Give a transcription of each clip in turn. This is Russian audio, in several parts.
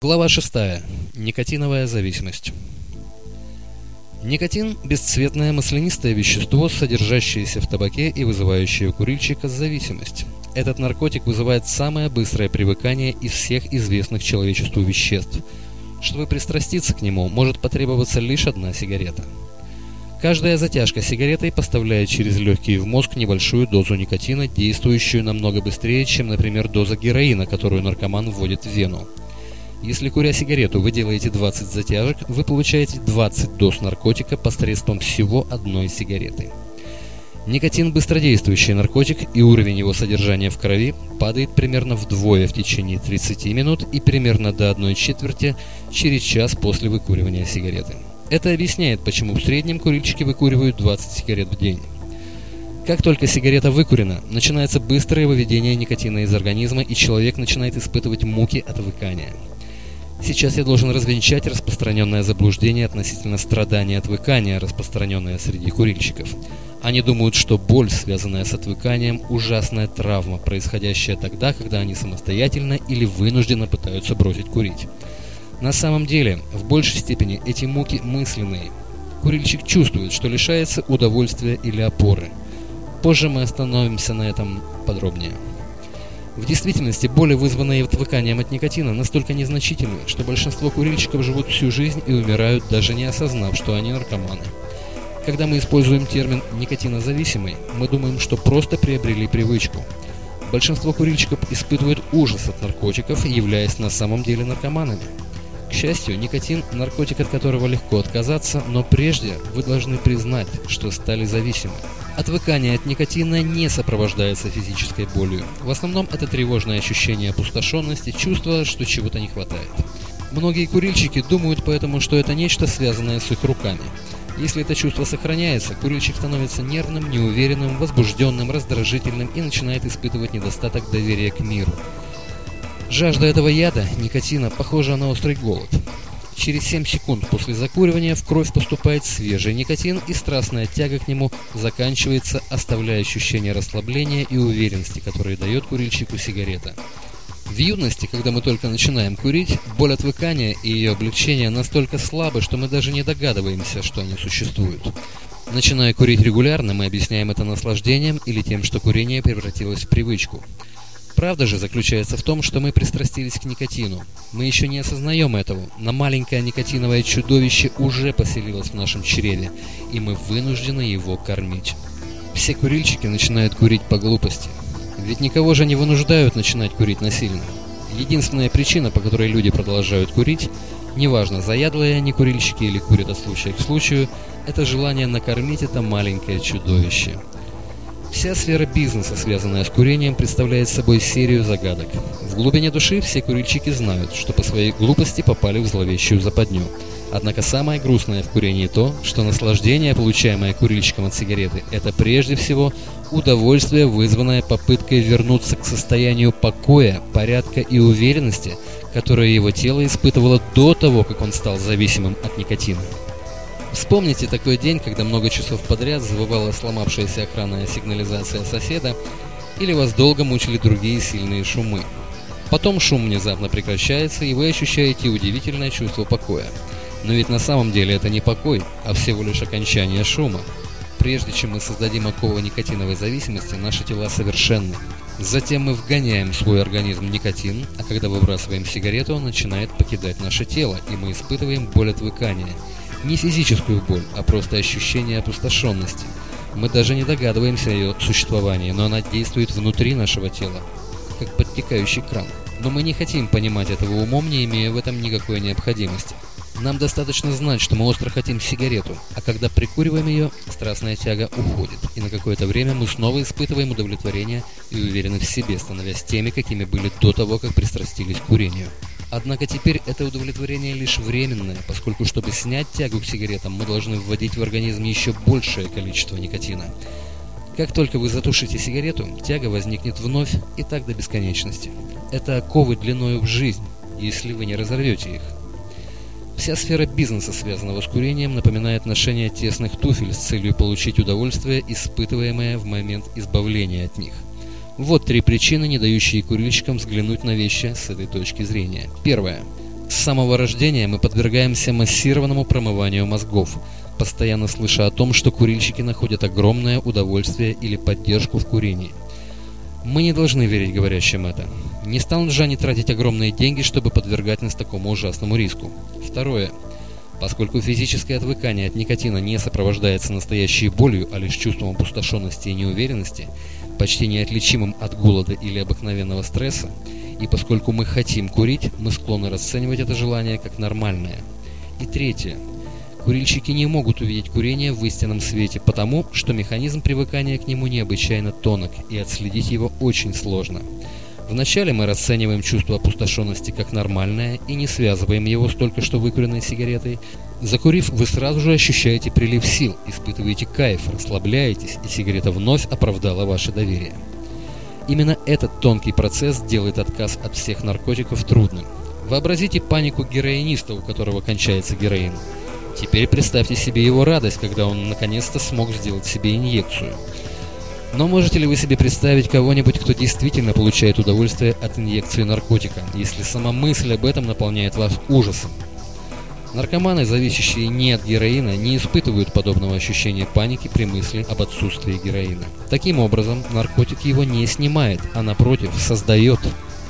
Глава 6. Никотиновая зависимость. Никотин – бесцветное маслянистое вещество, содержащееся в табаке и вызывающее у курильщика зависимость. Этот наркотик вызывает самое быстрое привыкание из всех известных человечеству веществ. Чтобы пристраститься к нему, может потребоваться лишь одна сигарета. Каждая затяжка сигаретой поставляет через легкие в мозг небольшую дозу никотина, действующую намного быстрее, чем, например, доза героина, которую наркоман вводит в вену. Если куря сигарету вы делаете 20 затяжек, вы получаете 20 доз наркотика посредством всего одной сигареты. Никотин – быстродействующий наркотик, и уровень его содержания в крови падает примерно вдвое в течение 30 минут и примерно до 1 четверти через час после выкуривания сигареты. Это объясняет, почему в среднем курильщики выкуривают 20 сигарет в день. Как только сигарета выкурена, начинается быстрое выведение никотина из организма, и человек начинает испытывать муки отвыкания. Сейчас я должен развенчать распространенное заблуждение относительно страдания отвыкания, распространенное среди курильщиков. Они думают, что боль, связанная с отвыканием, ужасная травма, происходящая тогда, когда они самостоятельно или вынужденно пытаются бросить курить. На самом деле, в большей степени эти муки мысленные. Курильщик чувствует, что лишается удовольствия или опоры. Позже мы остановимся на этом подробнее. В действительности, боли, вызванные отвыканием от никотина, настолько незначительны, что большинство курильщиков живут всю жизнь и умирают, даже не осознав, что они наркоманы. Когда мы используем термин «никотинозависимый», мы думаем, что просто приобрели привычку. Большинство курильщиков испытывают ужас от наркотиков, являясь на самом деле наркоманами. К счастью, никотин – наркотик, от которого легко отказаться, но прежде вы должны признать, что стали зависимы. Отвыкание от никотина не сопровождается физической болью. В основном это тревожное ощущение опустошенности, чувство, что чего-то не хватает. Многие курильщики думают поэтому, что это нечто связанное с их руками. Если это чувство сохраняется, курильщик становится нервным, неуверенным, возбужденным, раздражительным и начинает испытывать недостаток доверия к миру. Жажда этого яда, никотина, похожа на острый голод. Через 7 секунд после закуривания в кровь поступает свежий никотин, и страстная тяга к нему заканчивается, оставляя ощущение расслабления и уверенности, которые дает курильщику сигарета. В юности, когда мы только начинаем курить, боль отвыкания и ее облегчение настолько слабы, что мы даже не догадываемся, что они существуют. Начиная курить регулярно, мы объясняем это наслаждением или тем, что курение превратилось в привычку. Правда же заключается в том, что мы пристрастились к никотину. Мы еще не осознаем этого, но маленькое никотиновое чудовище уже поселилось в нашем чреве, и мы вынуждены его кормить. Все курильщики начинают курить по глупости. Ведь никого же не вынуждают начинать курить насильно. Единственная причина, по которой люди продолжают курить, неважно, заядлые они курильщики или курят от случая к случаю, это желание накормить это маленькое чудовище. Вся сфера бизнеса, связанная с курением, представляет собой серию загадок. В глубине души все курильщики знают, что по своей глупости попали в зловещую западню. Однако самое грустное в курении то, что наслаждение, получаемое курильщиком от сигареты, это прежде всего удовольствие, вызванное попыткой вернуться к состоянию покоя, порядка и уверенности, которое его тело испытывало до того, как он стал зависимым от никотина. Вспомните такой день, когда много часов подряд завывала сломавшаяся охранная сигнализация соседа, или вас долго мучили другие сильные шумы. Потом шум внезапно прекращается, и вы ощущаете удивительное чувство покоя. Но ведь на самом деле это не покой, а всего лишь окончание шума. Прежде чем мы создадим оковы никотиновой зависимости, наши тела совершенны. Затем мы вгоняем в свой организм никотин, а когда выбрасываем сигарету, он начинает покидать наше тело, и мы испытываем боль отвыкания – не физическую боль, а просто ощущение опустошенности. Мы даже не догадываемся о ее существовании, но она действует внутри нашего тела, как подтекающий кран. Но мы не хотим понимать этого умом, не имея в этом никакой необходимости. Нам достаточно знать, что мы остро хотим сигарету, а когда прикуриваем ее, страстная тяга уходит, и на какое-то время мы снова испытываем удовлетворение и уверены в себе, становясь теми, какими были до того, как пристрастились к курению. Однако теперь это удовлетворение лишь временное, поскольку чтобы снять тягу к сигаретам, мы должны вводить в организм еще большее количество никотина. Как только вы затушите сигарету, тяга возникнет вновь и так до бесконечности. Это оковы длиною в жизнь, если вы не разорвете их. Вся сфера бизнеса, связанного с курением, напоминает ношение тесных туфель с целью получить удовольствие, испытываемое в момент избавления от них. Вот три причины, не дающие курильщикам взглянуть на вещи с этой точки зрения. Первое. С самого рождения мы подвергаемся массированному промыванию мозгов, постоянно слыша о том, что курильщики находят огромное удовольствие или поддержку в курении. Мы не должны верить говорящим это. Не станут же они тратить огромные деньги, чтобы подвергать нас такому ужасному риску. Второе. Поскольку физическое отвыкание от никотина не сопровождается настоящей болью, а лишь чувством опустошенности и неуверенности, почти неотличимым от голода или обыкновенного стресса, и поскольку мы хотим курить, мы склонны расценивать это желание как нормальное. И третье. Курильщики не могут увидеть курение в истинном свете, потому что механизм привыкания к нему необычайно тонок, и отследить его очень сложно. Вначале мы расцениваем чувство опустошенности как нормальное и не связываем его с только что выкуренной сигаретой. Закурив, вы сразу же ощущаете прилив сил, испытываете кайф, расслабляетесь, и сигарета вновь оправдала ваше доверие. Именно этот тонкий процесс делает отказ от всех наркотиков трудным. Вообразите панику героиниста, у которого кончается героин. Теперь представьте себе его радость, когда он наконец-то смог сделать себе инъекцию. Но можете ли вы себе представить кого-нибудь, кто действительно получает удовольствие от инъекции наркотика, если сама мысль об этом наполняет вас ужасом? Наркоманы, зависящие не от героина, не испытывают подобного ощущения паники при мысли об отсутствии героина. Таким образом, наркотик его не снимает, а напротив, создает.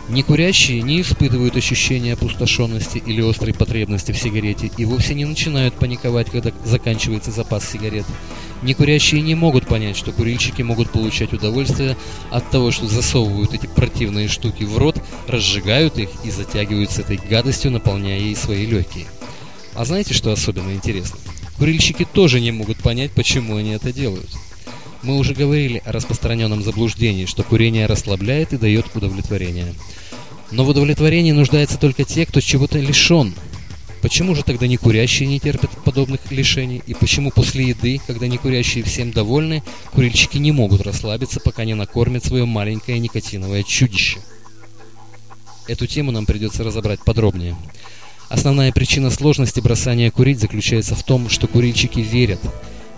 Некурящие не испытывают ощущения опустошенности или острой потребности в сигарете и вовсе не начинают паниковать, когда заканчивается запас сигарет. Некурящие не могут понять, что курильщики могут получать удовольствие от того, что засовывают эти противные штуки в рот, разжигают их и затягиваются этой гадостью, наполняя ей свои легкие. А знаете, что особенно интересно? Курильщики тоже не могут понять, почему они это делают. Мы уже говорили о распространенном заблуждении, что курение расслабляет и дает удовлетворение. Но в удовлетворении нуждаются только те, кто чего-то лишен. Почему же тогда некурящие не терпят подобных лишений? И почему после еды, когда некурящие всем довольны, курильщики не могут расслабиться, пока не накормят свое маленькое никотиновое чудище? Эту тему нам придется разобрать подробнее. Основная причина сложности бросания курить заключается в том, что курильщики верят.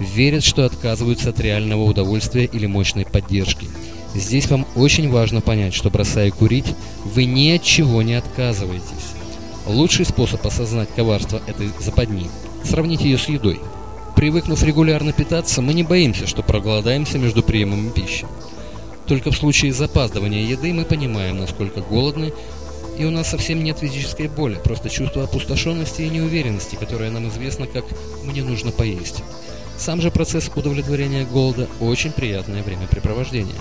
Верят, что отказываются от реального удовольствия или мощной поддержки. Здесь вам очень важно понять, что бросая курить, вы ни от чего не отказываетесь. Лучший способ осознать коварство этой западни – сравнить ее с едой. Привыкнув регулярно питаться, мы не боимся, что проголодаемся между приемами пищи. Только в случае запаздывания еды мы понимаем, насколько голодны и у нас совсем нет физической боли, просто чувство опустошенности и неуверенности, которое нам известно как «мне нужно поесть». Сам же процесс удовлетворения голода – очень приятное времяпрепровождение.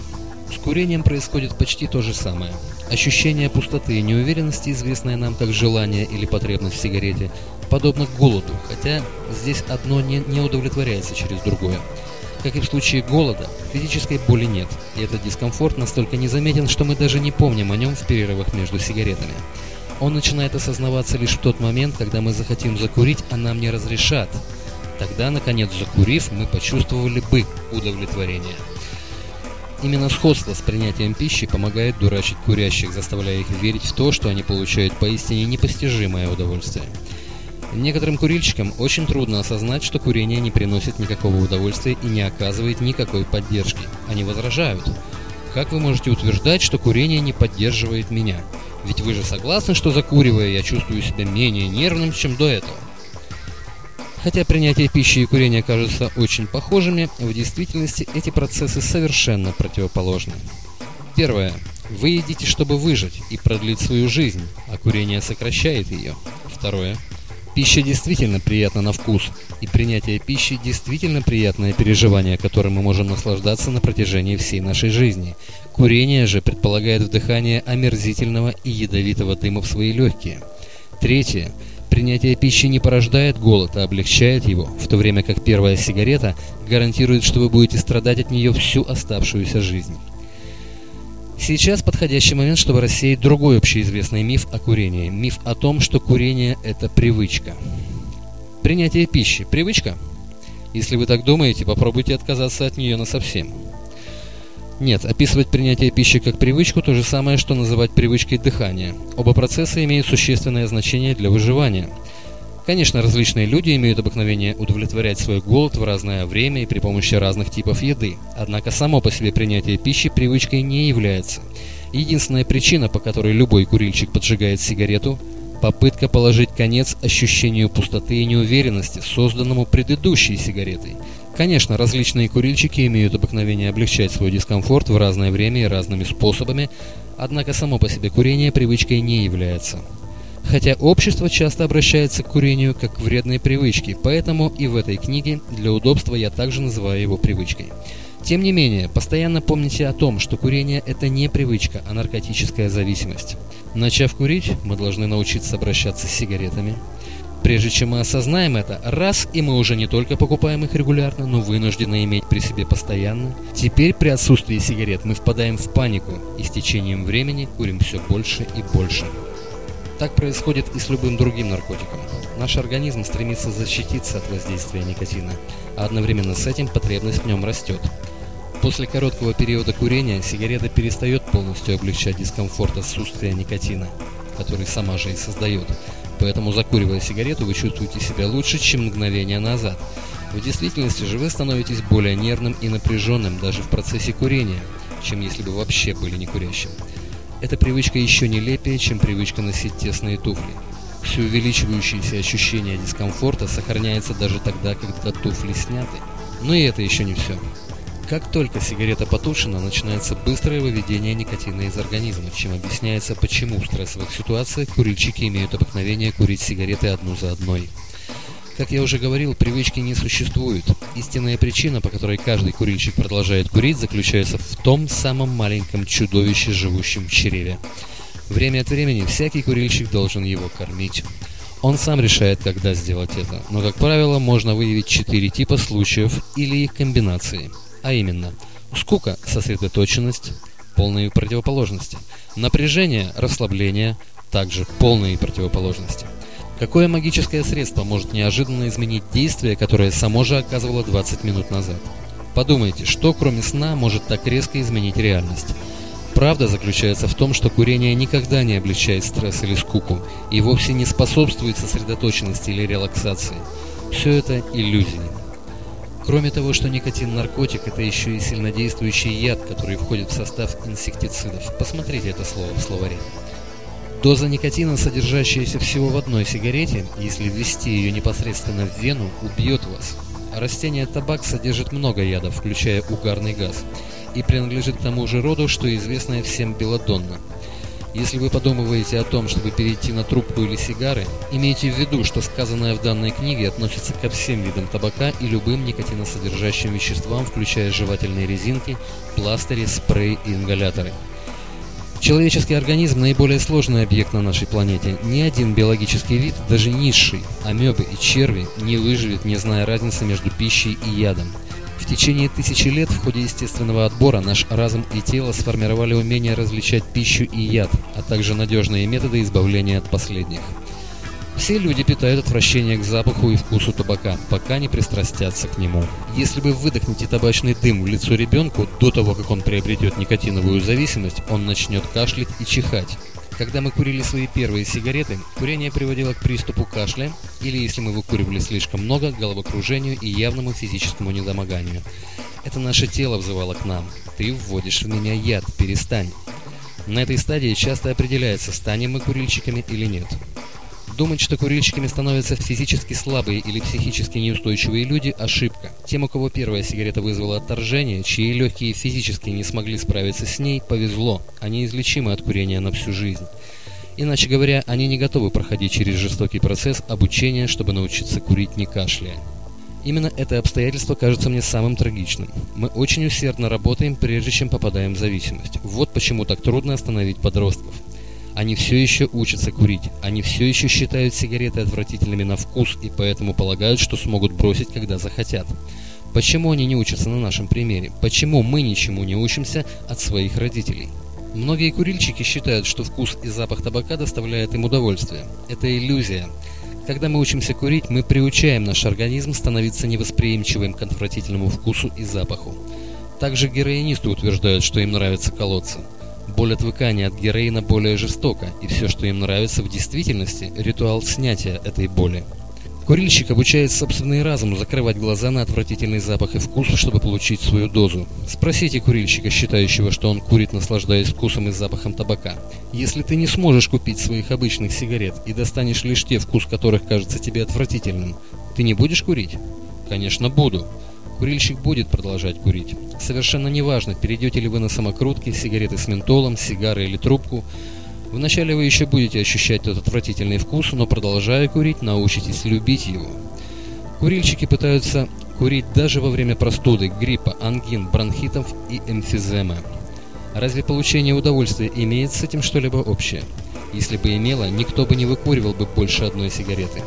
С курением происходит почти то же самое. Ощущение пустоты и неуверенности, известное нам как желание или потребность в сигарете, подобно голоду, хотя здесь одно не, не удовлетворяется через другое. Как и в случае голода, физической боли нет, и этот дискомфорт настолько незаметен, что мы даже не помним о нем в перерывах между сигаретами. Он начинает осознаваться лишь в тот момент, когда мы захотим закурить, а нам не разрешат. Тогда, наконец, закурив, мы почувствовали бы удовлетворение. Именно сходство с принятием пищи помогает дурачить курящих, заставляя их верить в то, что они получают поистине непостижимое удовольствие. Некоторым курильщикам очень трудно осознать, что курение не приносит никакого удовольствия и не оказывает никакой поддержки. Они возражают. Как вы можете утверждать, что курение не поддерживает меня? Ведь вы же согласны, что закуривая я чувствую себя менее нервным, чем до этого. Хотя принятие пищи и курение кажутся очень похожими, в действительности эти процессы совершенно противоположны. Первое. Вы едите, чтобы выжить и продлить свою жизнь, а курение сокращает ее. Второе. Пища действительно приятна на вкус, и принятие пищи действительно приятное переживание, которым мы можем наслаждаться на протяжении всей нашей жизни. Курение же предполагает вдыхание омерзительного и ядовитого дыма в свои легкие. Третье. Принятие пищи не порождает голод, а облегчает его, в то время как первая сигарета гарантирует, что вы будете страдать от нее всю оставшуюся жизнь. Сейчас подходящий момент, чтобы рассеять другой общеизвестный миф о курении. Миф о том, что курение – это привычка. Принятие пищи – привычка? Если вы так думаете, попробуйте отказаться от нее насовсем. Нет, описывать принятие пищи как привычку – то же самое, что называть привычкой дыхания. Оба процесса имеют существенное значение для выживания – Конечно, различные люди имеют обыкновение удовлетворять свой голод в разное время и при помощи разных типов еды. Однако само по себе принятие пищи привычкой не является. Единственная причина, по которой любой курильщик поджигает сигарету, Попытка положить конец ощущению пустоты и неуверенности, созданному предыдущей сигаретой. Конечно, различные курильщики имеют обыкновение облегчать свой дискомфорт в разное время и разными способами, однако само по себе курение привычкой не является. Хотя общество часто обращается к курению как к вредной привычке, поэтому и в этой книге для удобства я также называю его привычкой. Тем не менее, постоянно помните о том, что курение – это не привычка, а наркотическая зависимость. Начав курить, мы должны научиться обращаться с сигаретами. Прежде чем мы осознаем это, раз и мы уже не только покупаем их регулярно, но вынуждены иметь при себе постоянно, теперь при отсутствии сигарет мы впадаем в панику и с течением времени курим все больше и больше. Так происходит и с любым другим наркотиком. Наш организм стремится защититься от воздействия никотина, а одновременно с этим потребность в нем растет. После короткого периода курения сигарета перестает полностью облегчать дискомфорт отсутствия никотина, который сама же и создает. Поэтому, закуривая сигарету, вы чувствуете себя лучше, чем мгновение назад. В действительности же вы становитесь более нервным и напряженным даже в процессе курения, чем если бы вообще были не курящим. Эта привычка еще нелепее, чем привычка носить тесные туфли. Все увеличивающееся ощущение дискомфорта сохраняется даже тогда, когда туфли сняты. Но и это еще не все. Как только сигарета потушена, начинается быстрое выведение никотина из организма, чем объясняется, почему в стрессовых ситуациях курильщики имеют обыкновение курить сигареты одну за одной. Как я уже говорил, привычки не существует. Истинная причина, по которой каждый курильщик продолжает курить, заключается в том самом маленьком чудовище, живущем в чреве. Время от времени всякий курильщик должен его кормить. Он сам решает, когда сделать это, но, как правило, можно выявить четыре типа случаев или их комбинации – а именно скука, сосредоточенность, полные противоположности, напряжение, расслабление, также полные противоположности. Какое магическое средство может неожиданно изменить действие, которое само же оказывало 20 минут назад? Подумайте, что кроме сна может так резко изменить реальность? Правда заключается в том, что курение никогда не облегчает стресс или скуку и вовсе не способствует сосредоточенности или релаксации. Все это иллюзии. Кроме того, что никотин наркотик, это еще и сильнодействующий яд, который входит в состав инсектицидов. Посмотрите это слово в словаре. Доза никотина, содержащаяся всего в одной сигарете, если ввести ее непосредственно в вену, убьет вас. Растение табак содержит много ядов, включая угарный газ, и принадлежит к тому же роду, что известное всем белладонна – если вы подумываете о том, чтобы перейти на трубку или сигары, имейте в виду, что сказанное в данной книге относится ко всем видам табака и любым никотиносодержащим веществам, включая жевательные резинки, пластыри, спрей и ингаляторы. Человеческий организм – наиболее сложный объект на нашей планете. Ни один биологический вид, даже низший, амебы и черви, не выживет, не зная разницы между пищей и ядом – течение тысячи лет в ходе естественного отбора наш разум и тело сформировали умение различать пищу и яд, а также надежные методы избавления от последних. Все люди питают отвращение к запаху и вкусу табака, пока не пристрастятся к нему. Если вы выдохнете табачный дым в лицо ребенку до того, как он приобретет никотиновую зависимость, он начнет кашлять и чихать. Когда мы курили свои первые сигареты, курение приводило к приступу кашля, или если мы выкуривали слишком много, головокружению и явному физическому недомоганию. Это наше тело взывало к нам. «Ты вводишь в меня яд, перестань». На этой стадии часто определяется, станем мы курильщиками или нет. Думать, что курильщиками становятся физически слабые или психически неустойчивые люди – ошибка. Тем, у кого первая сигарета вызвала отторжение, чьи легкие физически не смогли справиться с ней, повезло. Они излечимы от курения на всю жизнь. Иначе говоря, они не готовы проходить через жестокий процесс обучения, чтобы научиться курить не кашляя. Именно это обстоятельство кажется мне самым трагичным. Мы очень усердно работаем, прежде чем попадаем в зависимость. Вот почему так трудно остановить подростков. Они все еще учатся курить, они все еще считают сигареты отвратительными на вкус и поэтому полагают, что смогут бросить, когда захотят. Почему они не учатся на нашем примере? Почему мы ничему не учимся от своих родителей? Многие курильщики считают, что вкус и запах табака доставляют им удовольствие. Это иллюзия. Когда мы учимся курить, мы приучаем наш организм становиться невосприимчивым к отвратительному вкусу и запаху. Также героинисты утверждают, что им нравится колоться. Боль отвыкания от героина более жестока, и все, что им нравится в действительности, ритуал снятия этой боли. Курильщик обучает собственный разум закрывать глаза на отвратительный запах и вкус, чтобы получить свою дозу. Спросите курильщика, считающего, что он курит, наслаждаясь вкусом и запахом табака. Если ты не сможешь купить своих обычных сигарет и достанешь лишь те, вкус которых кажется тебе отвратительным, ты не будешь курить? Конечно, буду. Курильщик будет продолжать курить. Совершенно неважно, перейдете ли вы на самокрутки, сигареты с ментолом, сигары или трубку – Вначале вы еще будете ощущать этот отвратительный вкус, но продолжая курить, научитесь любить его. Курильщики пытаются курить даже во время простуды, гриппа, ангин, бронхитов и эмфиземы. Разве получение удовольствия имеет с этим что-либо общее? Если бы имело, никто бы не выкуривал бы больше одной сигареты.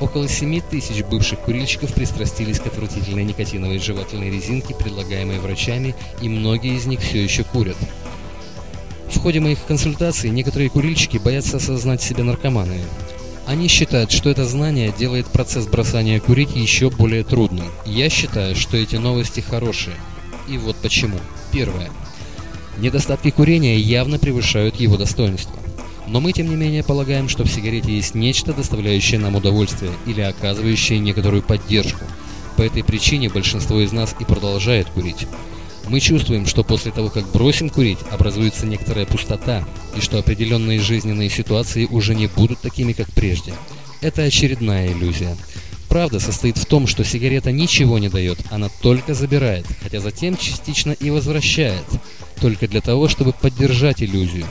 Около 7 тысяч бывших курильщиков пристрастились к отвратительной никотиновой жевательной резинке, предлагаемой врачами, и многие из них все еще курят. В ходе моих консультаций некоторые курильщики боятся осознать себя наркоманами. Они считают, что это знание делает процесс бросания курить еще более трудным. Я считаю, что эти новости хорошие. И вот почему. Первое. Недостатки курения явно превышают его достоинство. Но мы, тем не менее, полагаем, что в сигарете есть нечто, доставляющее нам удовольствие или оказывающее некоторую поддержку. По этой причине большинство из нас и продолжает курить. Мы чувствуем, что после того, как бросим курить, образуется некоторая пустота, и что определенные жизненные ситуации уже не будут такими, как прежде. Это очередная иллюзия. Правда состоит в том, что сигарета ничего не дает, она только забирает, хотя затем частично и возвращает, только для того, чтобы поддержать иллюзию.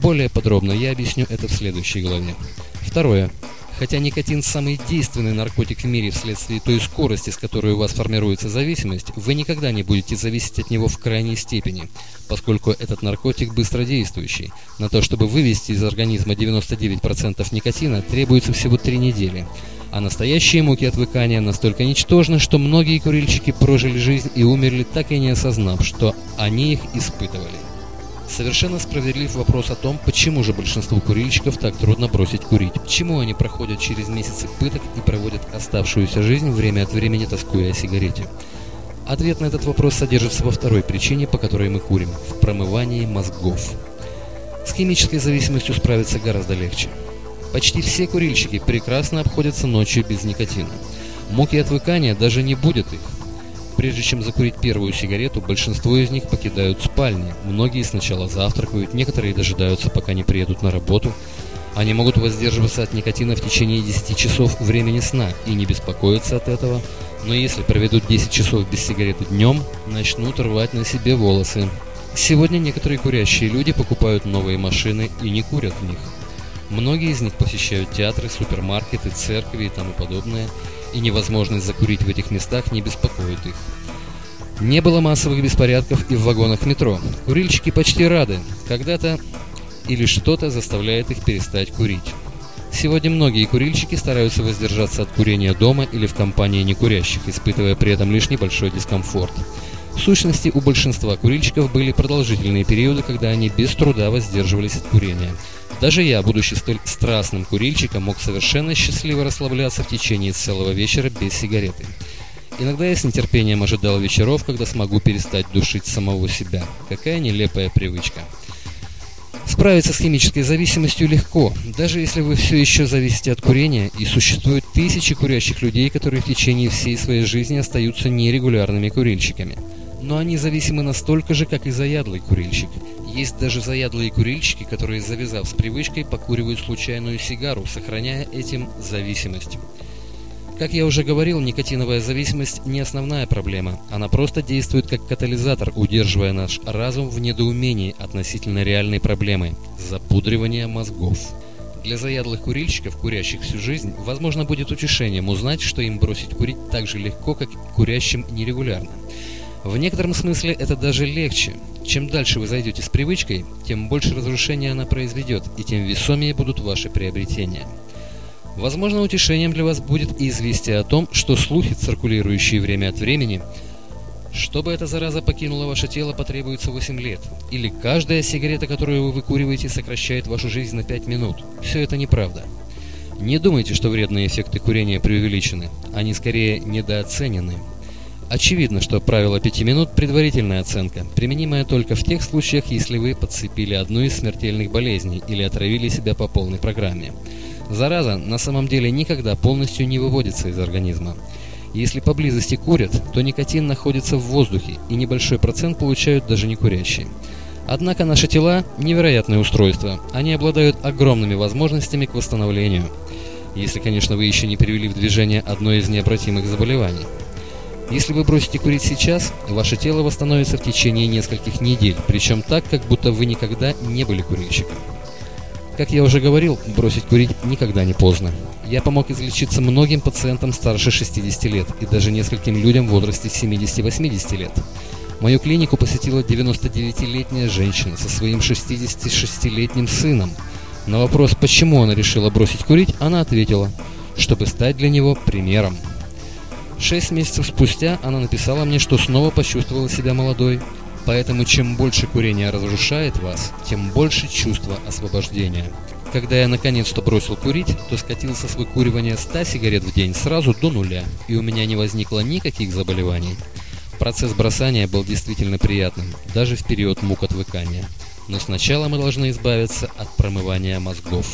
Более подробно я объясню это в следующей главе. Второе. Хотя никотин самый действенный наркотик в мире вследствие той скорости, с которой у вас формируется зависимость, вы никогда не будете зависеть от него в крайней степени, поскольку этот наркотик быстродействующий. На то, чтобы вывести из организма 99% никотина, требуется всего 3 недели. А настоящие муки отвыкания настолько ничтожны, что многие курильщики прожили жизнь и умерли, так и не осознав, что они их испытывали. Совершенно справедлив вопрос о том, почему же большинству курильщиков так трудно бросить курить. Почему они проходят через месяцы пыток и проводят оставшуюся жизнь время от времени тоскуя о сигарете. Ответ на этот вопрос содержится во второй причине, по которой мы курим – в промывании мозгов. С химической зависимостью справиться гораздо легче. Почти все курильщики прекрасно обходятся ночью без никотина. Муки отвыкания даже не будет их. Прежде чем закурить первую сигарету, большинство из них покидают спальни. Многие сначала завтракают, некоторые дожидаются, пока не приедут на работу. Они могут воздерживаться от никотина в течение 10 часов времени сна и не беспокоиться от этого, но если проведут 10 часов без сигареты днем, начнут рвать на себе волосы. Сегодня некоторые курящие люди покупают новые машины и не курят в них. Многие из них посещают театры, супермаркеты, церкви и тому подобное, и невозможность закурить в этих местах не беспокоит их. Не было массовых беспорядков и в вагонах метро. Курильщики почти рады. Когда-то или что-то заставляет их перестать курить. Сегодня многие курильщики стараются воздержаться от курения дома или в компании некурящих, испытывая при этом лишь небольшой дискомфорт. В сущности, у большинства курильщиков были продолжительные периоды, когда они без труда воздерживались от курения. Даже я, будучи столь страстным курильщиком, мог совершенно счастливо расслабляться в течение целого вечера без сигареты. Иногда я с нетерпением ожидал вечеров, когда смогу перестать душить самого себя. Какая нелепая привычка. Справиться с химической зависимостью легко, даже если вы все еще зависите от курения, и существуют тысячи курящих людей, которые в течение всей своей жизни остаются нерегулярными курильщиками. Но они зависимы настолько же, как и заядлый курильщик. Есть даже заядлые курильщики, которые, завязав с привычкой, покуривают случайную сигару, сохраняя этим зависимость. Как я уже говорил, никотиновая зависимость не основная проблема. Она просто действует как катализатор, удерживая наш разум в недоумении относительно реальной проблемы – запудривания мозгов. Для заядлых курильщиков, курящих всю жизнь, возможно будет утешением узнать, что им бросить курить так же легко, как курящим нерегулярно. В некотором смысле это даже легче. Чем дальше вы зайдете с привычкой, тем больше разрушения она произведет, и тем весомее будут ваши приобретения. Возможно, утешением для вас будет и известие о том, что слухи, циркулирующие время от времени, чтобы эта зараза покинула ваше тело, потребуется 8 лет. Или каждая сигарета, которую вы выкуриваете, сокращает вашу жизнь на 5 минут. Все это неправда. Не думайте, что вредные эффекты курения преувеличены. Они скорее недооценены. Очевидно, что правило 5 минут – предварительная оценка, применимая только в тех случаях, если вы подцепили одну из смертельных болезней или отравили себя по полной программе. Зараза на самом деле никогда полностью не выводится из организма. Если поблизости курят, то никотин находится в воздухе, и небольшой процент получают даже не курящие. Однако наши тела – невероятные устройства. Они обладают огромными возможностями к восстановлению. Если, конечно, вы еще не привели в движение одно из необратимых заболеваний. Если вы бросите курить сейчас, ваше тело восстановится в течение нескольких недель, причем так, как будто вы никогда не были курильщиком. Как я уже говорил, бросить курить никогда не поздно. Я помог излечиться многим пациентам старше 60 лет и даже нескольким людям в возрасте 70-80 лет. Мою клинику посетила 99-летняя женщина со своим 66-летним сыном. На вопрос, почему она решила бросить курить, она ответила, чтобы стать для него примером. Шесть месяцев спустя она написала мне, что снова почувствовала себя молодой, Поэтому чем больше курение разрушает вас, тем больше чувства освобождения. Когда я наконец-то бросил курить, то скатился с выкуривания 100 сигарет в день сразу до нуля, и у меня не возникло никаких заболеваний. Процесс бросания был действительно приятным, даже в период мук отвыкания. Но сначала мы должны избавиться от промывания мозгов.